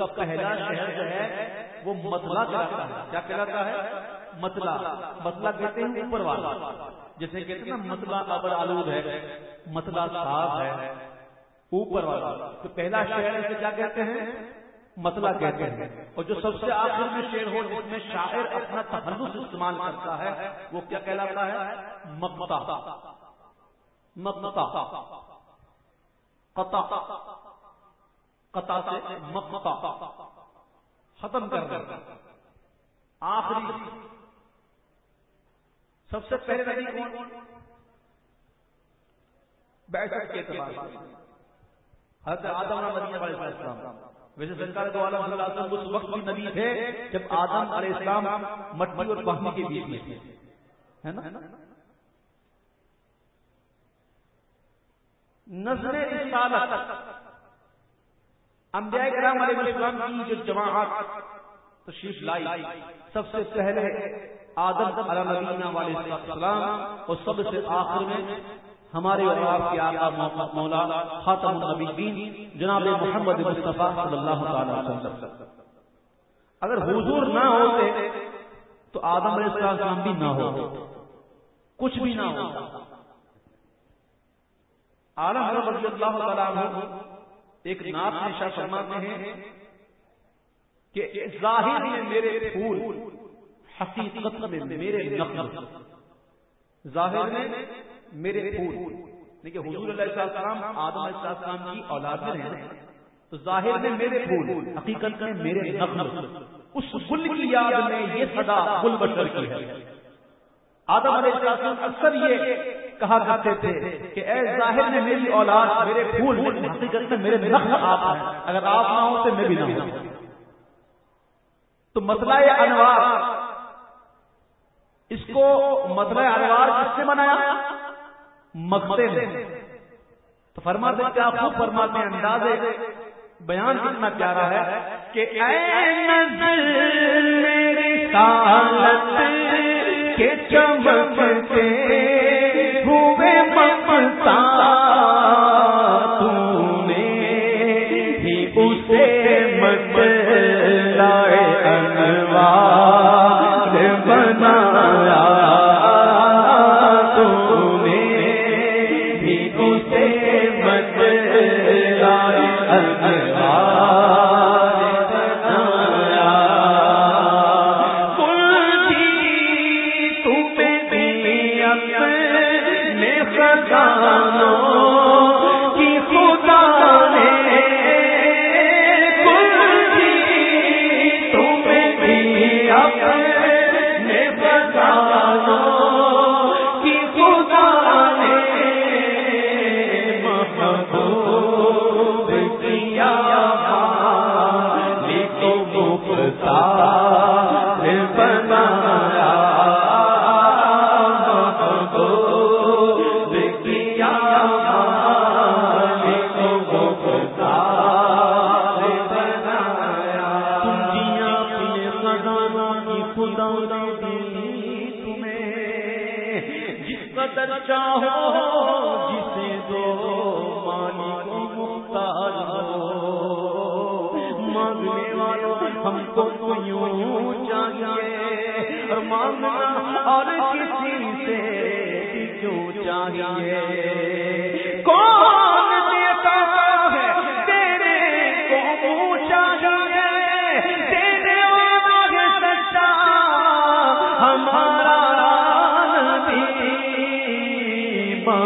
تو پہلا شہر جو ہے، وہ متلا کہلاتا ہے۔ کیا کہلاتا ہے؟ متلا متلا کہتے ہیں اوپر والا۔ جیسے کہتے ہیں نا متلا ابر آلود ہے متلا صاف ہے۔ اوپر والا۔ تو پہلا شہر سے کیا کہتے ہیں؟ مطلع کہتے ہیں۔ اور جو سب سے آخر میں شعر ہو، جس میں شاعر اپنا تحلق استعمال کرتا ہے، وہ کیا کہلاتا ہے؟ مقتا مقتا قطع۔ قطع سے مقتا ختم کر کر آخری۔ سب سے پہلے نبی کون؟ بیٹھ کے اعتبار حضرت آدم مدینہ علیہ السلام۔ ویسے سرکار دو عالم صلی اللہ علیہ وسلم اس وقت بھی نبی تھے جب آدم علیہ السلام مٹی اور پانی کے بیچ میں تھے۔ ہے نا؟ نظر رسالت۔ انبیاء کرام علیہ السلام کی جو جماعت تشریف لائی، سب سے پہلے آدم علیہ نبینا علیہ السلام اور سب سے آخر میں ہمارے اور آپ کے آقا مولا خاتم النبیین جناب محمد مصطفیٰ صلی اللہ تعالی علیہ وسلم۔ اگر حضور نہ ہوتے تو آدم علیہ السلام بھی نہ ہو کچھ بھی نہ ہو عالم رضی اللہ تعالیٰ عنہ ایک نات نشا فرماتے ہیں کہ ظاہر میں میرے پھول حقیقت میں میرے نقل۔ ظاہر میں میرے پھول۔ یعنی دیکھیے حضور علیہ السلام، آدم علیہ السلام کی اولاد میں ہیں تو ظاہر میں میرے پھول، حقیقت میں میرے نقل۔ اس گل کی یاد میں یہ صدا گل بشر کی ہے۔ آدم علیہ السلام اکثر یہ کہا کرتے تھے کہ اے ظاہر میں میری اولاد، میرے پھول، حقیقت میں میرے نقل آپ ہیں۔ اگر آپ نہ ہوں تو میں بھی نہ ہوں۔ تو مسئلہ انوار، اس کو مسئلہ انوار کس سے بنایا؟ مکتے میں تو فرماتے ہیں کہ آپ خود فرماتے ہیں انداز بیان کتنا پیارا ہے کہ اے نظر میری سالت کے چمکتے اب چاہو جسے دو مالک مانگنے والوں ہم تو یوں چاہیے؟ مانگنا اور کسی سے کیوں چاہیے؟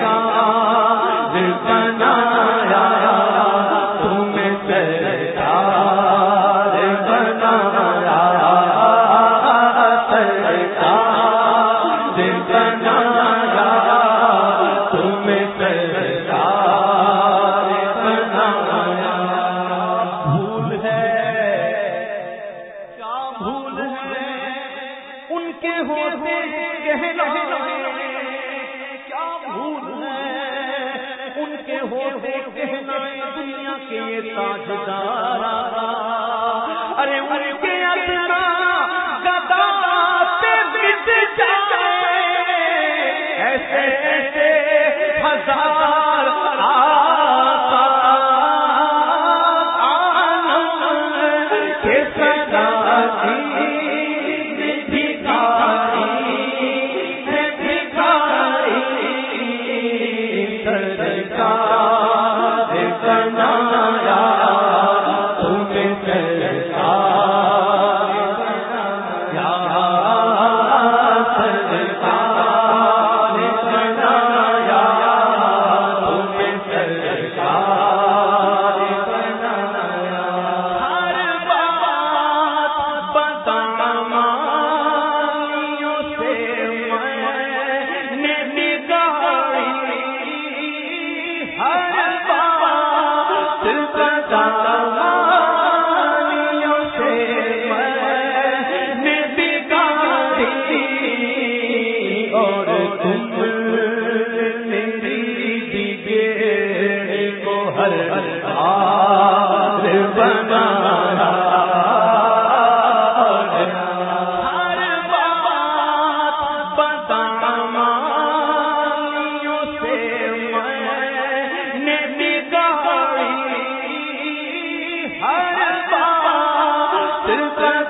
کا کے تاجدار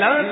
طرح